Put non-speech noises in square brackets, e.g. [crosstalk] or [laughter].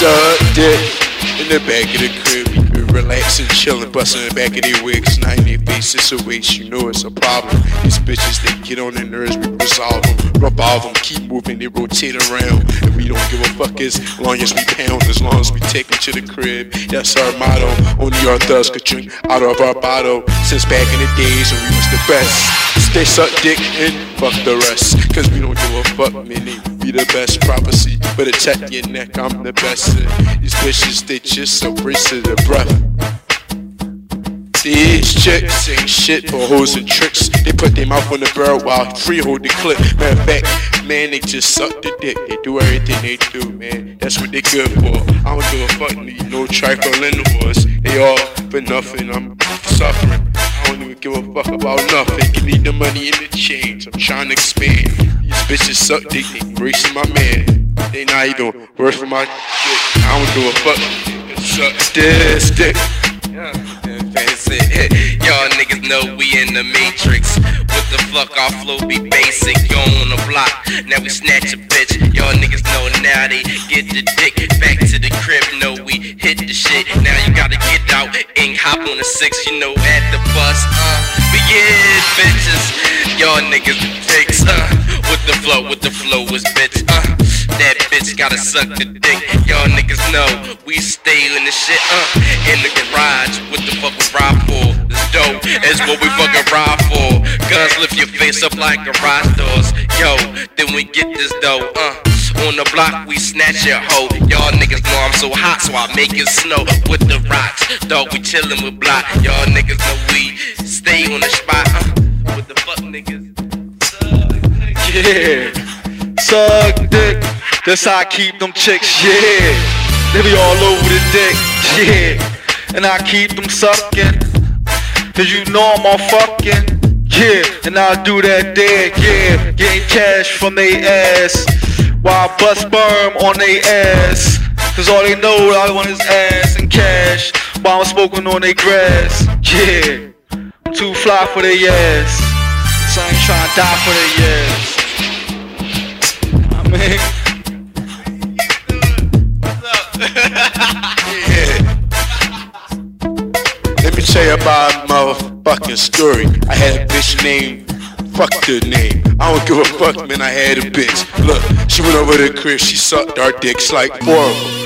suck dick in the back of the crib. Relaxing, chilling, busting the back of their wigs. Not in their face, it's a waste. You know it's a problem. These bitches, they get on their nerves, we resolve them, revolve them, keep moving, they rotate around. And we don't give a fuck as long as we pound, as long as we take them to the crib. That's our motto. Only our thugs could drink out of our bottle. Since back in the days when we was the best. Stay suck dick and fuck the rest. Cause we don't give a fuck, man. Be the best prophecy. But attack your neck, I'm the best. These bitches, they just a race of the breath. These chicks ain't shit for hoes and tricks. They put their mouth on the barrel while free hold the clip. Matter of fact, man, they just suck the dick. They do everything they do, man. That's what they good for. I don't give a fuck, need no boys. They all for nothing. I'm suffering. I don't even give a fuck about nothing. Give me the money and the change. I'm trying to expand. Bitches suck dick. Embracing my man. They not even worth for my shit. I don't give a fuck. Suck this dick. Yeah. Y'all niggas know we in the matrix. What the fuck, our flow be basic. You on the block, now we snatch a bitch. Y'all niggas know now they get the dick. Back to the crib, know we hit the shit. Now you gotta get out and hop on the six, you know, at the bus. Uh, we get bitches. Y'all niggas dicks. Uh, with the flow, with the flow is bitch. Uh, that bitch gotta suck the dick. Y'all niggas know we stay in the shit, uh, in the garage. What the fuck we ride for? This dope is what we fucking ride for. Guns lift your face up like garage doors. Yo, then we get this dough, uh. On the block, we snatch your hoe. Y'all niggas know I'm so hot, so I make it snow with the rocks. Dog, we chillin' with block. Y'all niggas know we stay on the spot, uh. Yeah, suck dick. That's how I keep them chicks. Yeah, they be all over the dick. Yeah, and I keep them sucking. Cause you know I'm all fucking. Yeah, and I do that dick, Yeah, getting cash from they ass. While I bust sperm on they ass. Cause all they know I want is ass and cash. While I'm smoking on they grass. Yeah, too fly for their ass. So I ain't tryna die for their ass. Mean, [laughs] Let me tell you about my motherfucking story. I had a bitch named Fuck the name. I don't give a fuck, man. I had a bitch. Look, she went over to the crib. She sucked our dicks like four of them.